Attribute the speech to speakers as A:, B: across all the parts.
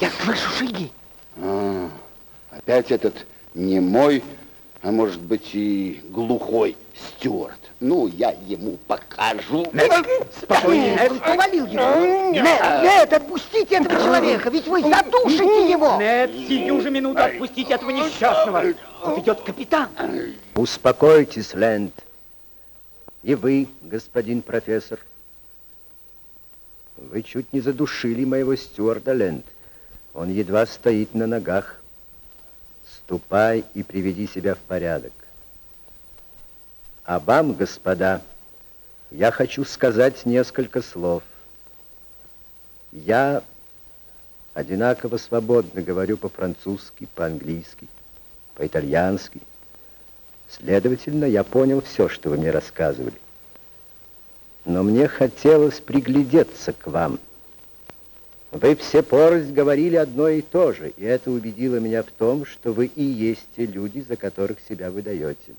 A: Я слышу шаги.
B: А, опять этот не мой, а может быть и глухой Стюарт. Ну, я ему покажу.
A: Нет, спокойнее, Нет, он повалил его. Нет, нет, отпустите этого человека, ведь вы задушите его.
C: Нет, сию же минуту отпустите этого несчастного. Вот идет капитан.
D: Успокойтесь, Лэнд. И вы, господин профессор. Вы чуть не задушили моего стюарда, Лэнд. Он едва стоит на ногах. Ступай и приведи себя в порядок. А вам, господа, я хочу сказать несколько слов. Я одинаково свободно говорю по-французски, по-английски, по-итальянски. Следовательно, я понял все, что вы мне рассказывали. Но мне хотелось приглядеться к вам. Вы все порость говорили одно и то же, и это убедило меня в том, что вы и есть те люди, за которых себя выдаете.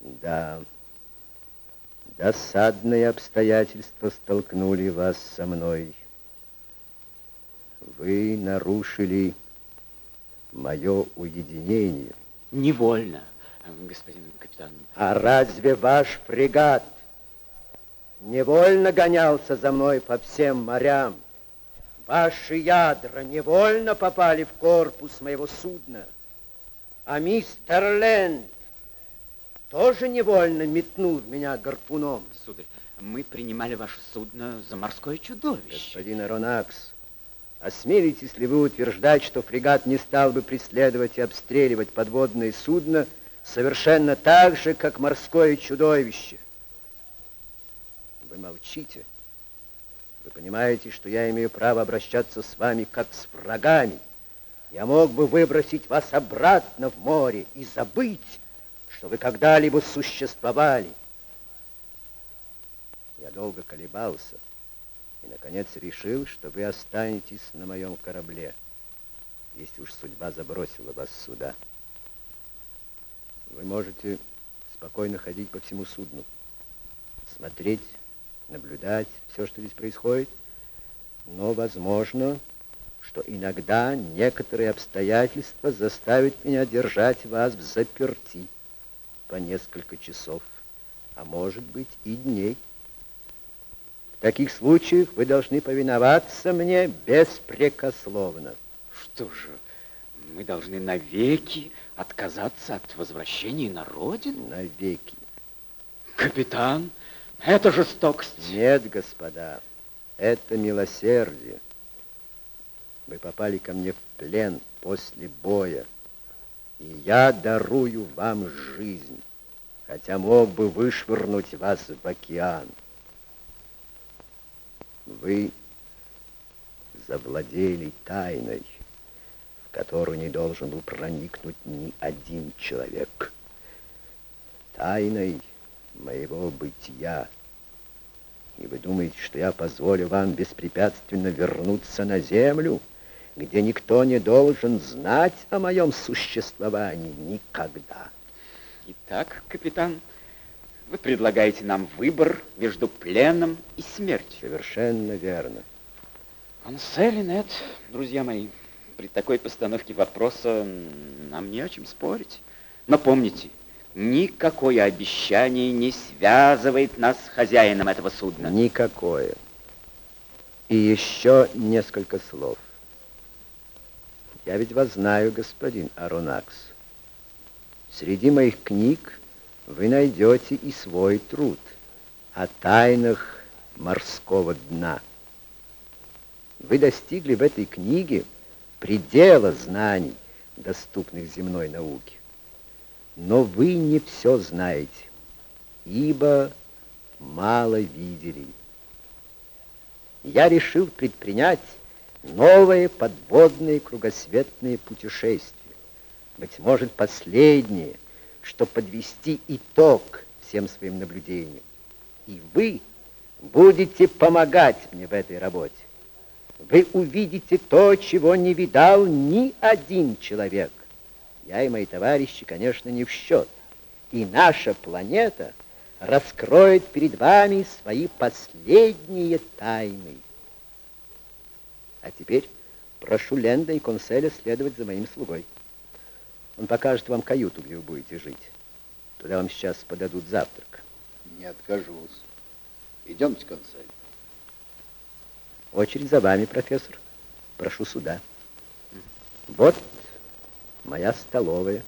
D: Да, досадные обстоятельства столкнули вас со мной. Вы нарушили мое уединение.
C: Невольно, господин капитан.
D: А разве ваш фрегат невольно гонялся за мной по всем морям? Ваши ядра невольно попали в корпус моего судна. А мистер Ленд тоже невольно метнул в меня гарпуном.
C: Сударь, мы принимали ваше судно за морское чудовище.
D: Господин Аронакс, осмелитесь ли вы утверждать, что фрегат не стал бы преследовать и обстреливать подводное судно совершенно так же, как морское чудовище? Вы молчите. Вы понимаете, что я имею право обращаться с вами как с врагами. Я мог бы выбросить вас обратно в море и забыть, что вы когда-либо существовали. Я долго колебался и, наконец, решил, что вы останетесь на моем корабле, если уж судьба забросила вас сюда. Вы можете спокойно ходить по всему судну, смотреть, наблюдать все, что здесь происходит, но возможно, что иногда некоторые обстоятельства заставят меня держать вас в заперти по несколько часов, а может быть и дней. В таких случаях вы должны повиноваться мне беспрекословно.
C: Что же, мы должны навеки отказаться от возвращения на родину?
D: Навеки.
C: Капитан, это жестокость.
D: Нет, господа, это милосердие. Вы попали ко мне в плен после боя, и я дарую вам жизнь, хотя мог бы вышвырнуть вас в океан. Вы завладели тайной, в которую не должен был проникнуть ни один человек. Тайной моего бытия. И вы думаете, что я позволю вам беспрепятственно вернуться на землю, где никто не должен знать о моем существовании никогда?
C: Итак, капитан, вы предлагаете нам выбор между пленом и смертью.
D: Совершенно верно.
C: Ансель нет, друзья мои, при такой постановке вопроса нам не о чем спорить. Но помните, Никакое обещание не связывает нас с хозяином этого судна.
D: Никакое. И еще несколько слов. Я ведь вас знаю, господин Аронакс. Среди моих книг вы найдете и свой труд о тайнах морского дна. Вы достигли в этой книге предела знаний, доступных земной науке. Но вы не все знаете, ибо мало видели. Я решил предпринять новые подводные кругосветные путешествия. Быть может, последнее, чтобы подвести итог всем своим наблюдениям. И вы будете помогать мне в этой работе. Вы увидите то, чего не видал ни один человек. Я и мои товарищи, конечно, не в счет. И наша планета раскроет перед вами свои последние тайны. А теперь Прошу Ленда и Конселя следовать за моим слугой. Он покажет вам каюту, где вы будете жить. Туда вам сейчас подадут завтрак.
B: Не откажусь. Идемте, консель.
D: Очередь за вами, профессор. Прошу сюда. Вот моя столовая.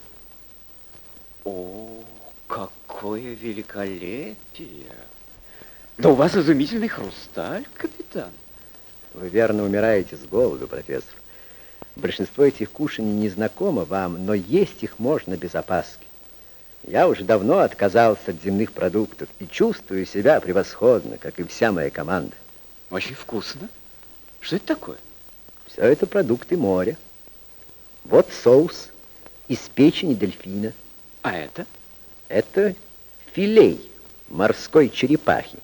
C: О, какое великолепие! Да у вас изумительный хрусталь, капитан.
D: Вы верно умираете с голоду, профессор. Большинство этих кушаний не знакомо вам, но есть их можно без опаски. Я уже давно отказался от земных продуктов и чувствую себя превосходно, как и вся моя команда.
C: Очень вкусно. Что это такое?
D: Все это продукты моря. Вот соус из печени дельфина.
C: А это?
D: Это филей морской черепахи.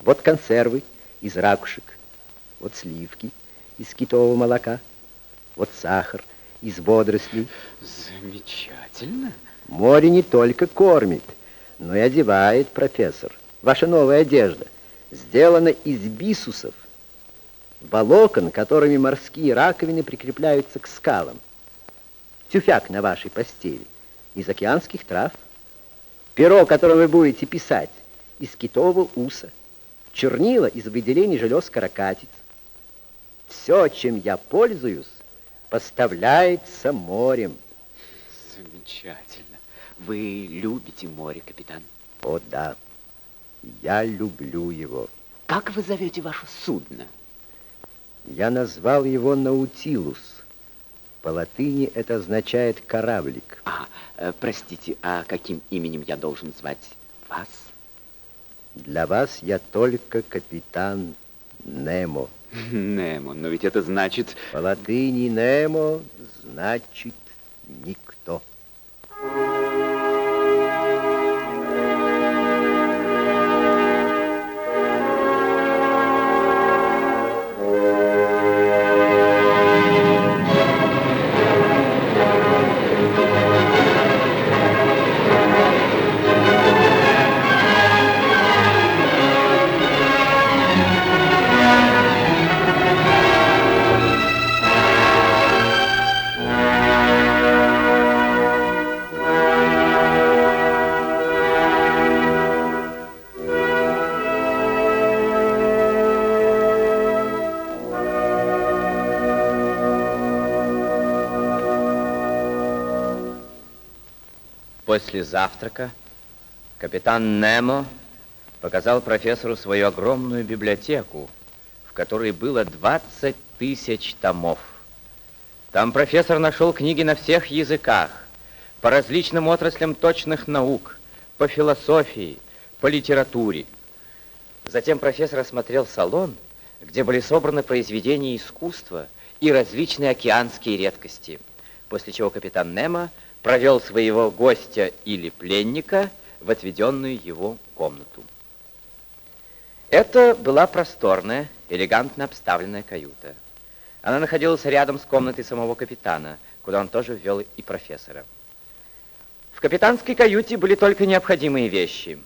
D: Вот консервы из ракушек. Вот сливки из китового молока. Вот сахар из водорослей.
C: Замечательно.
D: Море не только кормит, но и одевает, профессор. Ваша новая одежда сделана из бисусов, волокон, которыми морские раковины прикрепляются к скалам. Тюфяк на вашей постели из океанских трав. Перо, которым вы будете писать, из китового уса. Чернила из выделений желез каракатиц. Все, чем я пользуюсь, поставляется морем.
C: Замечательно. Вы любите море, капитан?
D: О, да. Я люблю его.
C: Как вы зовете ваше судно?
D: Я назвал его Наутилус. По латыни это означает кораблик.
C: А, э, простите, а каким именем я должен звать вас?
D: Для вас я только капитан Немо.
C: Немо, но ведь это значит...
D: По латыни Немо значит никто.
E: После завтрака капитан Немо показал профессору свою огромную библиотеку, в которой было 20 тысяч томов. Там профессор нашел книги на всех языках, по различным отраслям точных наук, по философии, по литературе. Затем профессор осмотрел салон, где были собраны произведения искусства и различные океанские редкости, после чего капитан Немо провел своего гостя или пленника в отведенную его комнату. Это была просторная, элегантно обставленная каюта. Она находилась рядом с комнатой самого капитана, куда он тоже ввел и профессора. В капитанской каюте были только необходимые вещи.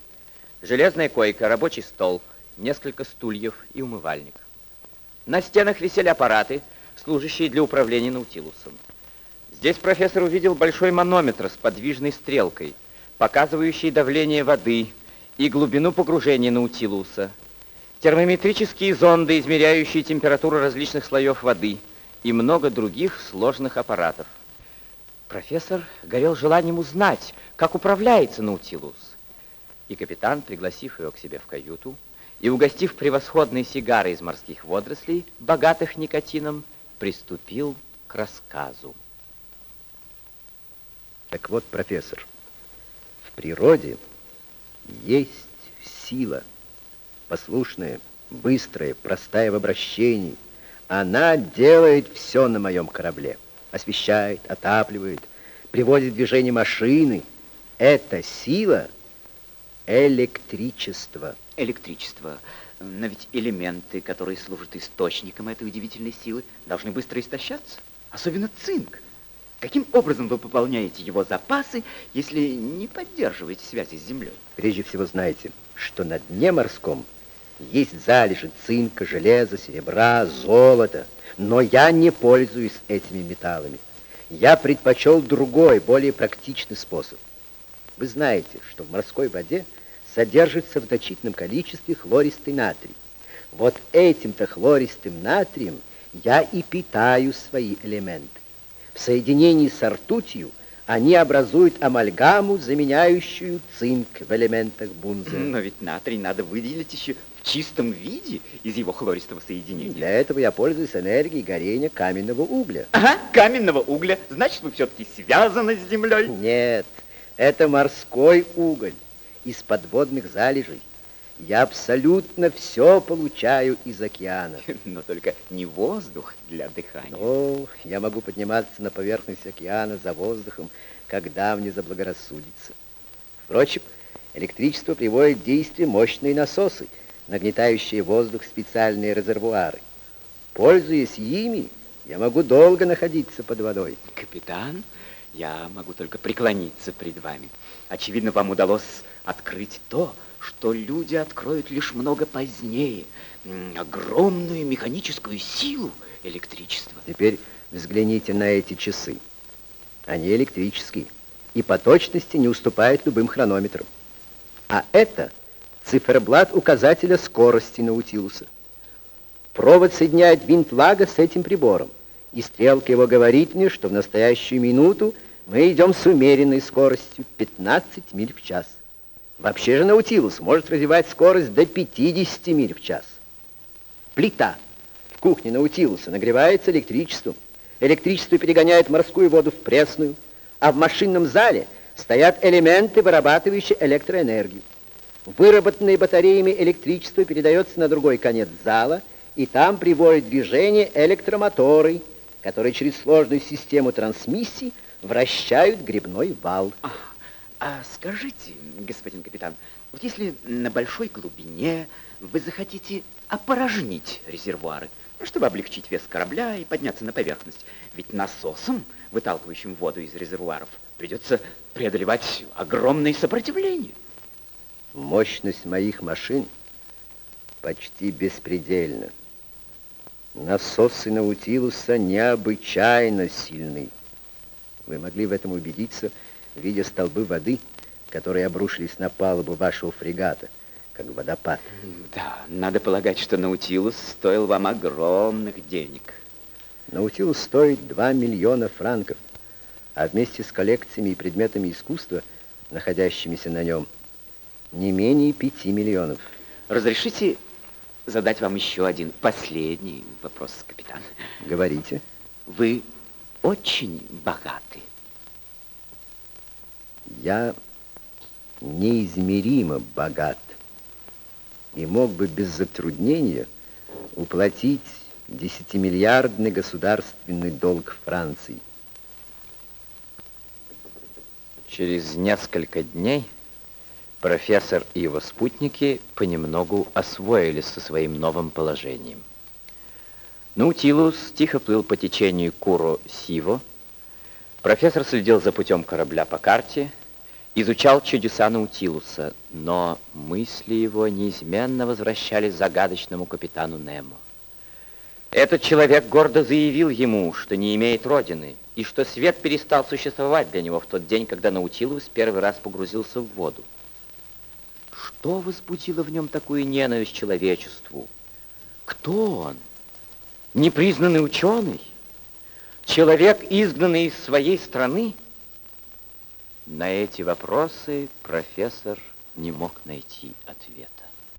E: Железная койка, рабочий стол, несколько стульев и умывальник. На стенах висели аппараты, служащие для управления Наутилусом. Здесь профессор увидел большой манометр с подвижной стрелкой, показывающий давление воды и глубину погружения Наутилуса, термометрические зонды, измеряющие температуру различных слоев воды и много других сложных аппаратов. Профессор горел желанием узнать, как управляется Наутилус. И капитан, пригласив его к себе в каюту и угостив превосходные сигары из морских водорослей, богатых никотином, приступил к рассказу.
D: Так вот, профессор, в природе есть сила, послушная, быстрая, простая в обращении. Она делает все на моем корабле. Освещает, отапливает, приводит в движение машины. Эта сила — электричество.
C: Электричество. Но ведь элементы, которые служат источником этой удивительной силы, должны быстро истощаться. Особенно цинк. Каким образом вы пополняете его запасы, если не поддерживаете связи с Землей?
D: Прежде всего знайте, что на дне морском Есть залежи цинка, железа, серебра, золота. Но я не пользуюсь этими металлами. Я предпочел другой, более практичный способ. Вы знаете, что в морской воде содержится в значительном количестве хлористый натрий. Вот этим-то хлористым натрием я и питаю свои элементы. В соединении с ртутью они образуют амальгаму, заменяющую цинк в элементах бунза.
C: Но ведь натрий надо выделить еще в чистом виде из его хлористого соединения.
D: Для этого я пользуюсь энергией горения каменного угля.
C: Ага, каменного угля. Значит, вы все-таки связаны с землей.
D: Нет, это морской уголь из подводных залежей. Я абсолютно все получаю из океана.
C: Но только не воздух для дыхания.
D: О, я могу подниматься на поверхность океана за воздухом, когда мне заблагорассудится. Впрочем, электричество приводит в действие мощные насосы, нагнетающие воздух в специальные резервуары. Пользуясь ими, я могу долго находиться под водой.
C: Капитан, я могу только преклониться пред вами. Очевидно, вам удалось открыть то, что люди откроют лишь много позднее. Огромную механическую силу электричества.
D: Теперь взгляните на эти часы. Они электрические и по точности не уступают любым хронометрам. А это циферблат указателя скорости Наутилуса. Провод соединяет винт лага с этим прибором, и стрелка его говорит мне, что в настоящую минуту мы идем с умеренной скоростью 15 миль в час. Вообще же Наутилус может развивать скорость до 50 миль в час. Плита в кухне Наутилуса нагревается электричеством. Электричество перегоняет морскую воду в пресную, а в машинном зале стоят элементы, вырабатывающие электроэнергию. Выработанное батареями электричество передается на другой конец зала, и там приводит движение электромоторы, которые через сложную систему трансмиссии вращают грибной вал.
C: А, а скажите, господин капитан, вот если на большой глубине вы захотите опорожнить резервуары, чтобы облегчить вес корабля и подняться на поверхность, ведь насосом, выталкивающим воду из резервуаров, придется преодолевать огромное сопротивление.
D: Мощность моих машин почти беспредельна. Насосы Наутилуса необычайно сильны. Вы могли в этом убедиться, видя столбы воды, которые обрушились на палубу вашего фрегата, как водопад.
C: Да, надо полагать, что Наутилус стоил вам огромных денег.
D: Наутилус стоит 2 миллиона франков, а вместе с коллекциями и предметами искусства, находящимися на нем, не менее 5 миллионов.
C: Разрешите задать вам еще один последний вопрос, капитан?
D: Говорите.
C: Вы очень богаты.
D: Я неизмеримо богат и мог бы без затруднения уплатить десятимиллиардный государственный долг Франции.
E: Через несколько дней профессор и его спутники понемногу освоились со своим новым положением. Наутилус тихо плыл по течению Куро-Сиво. Профессор следил за путем корабля по карте, изучал чудеса Наутилуса, но мысли его неизменно возвращались загадочному капитану Немо. Этот человек гордо заявил ему, что не имеет родины, и что свет перестал существовать для него в тот день, когда Наутилус первый раз погрузился в воду. Что возбудило в нем такую ненависть человечеству? Кто он? непризнанный ученый, человек, изгнанный из своей страны? На эти вопросы профессор не мог найти ответа.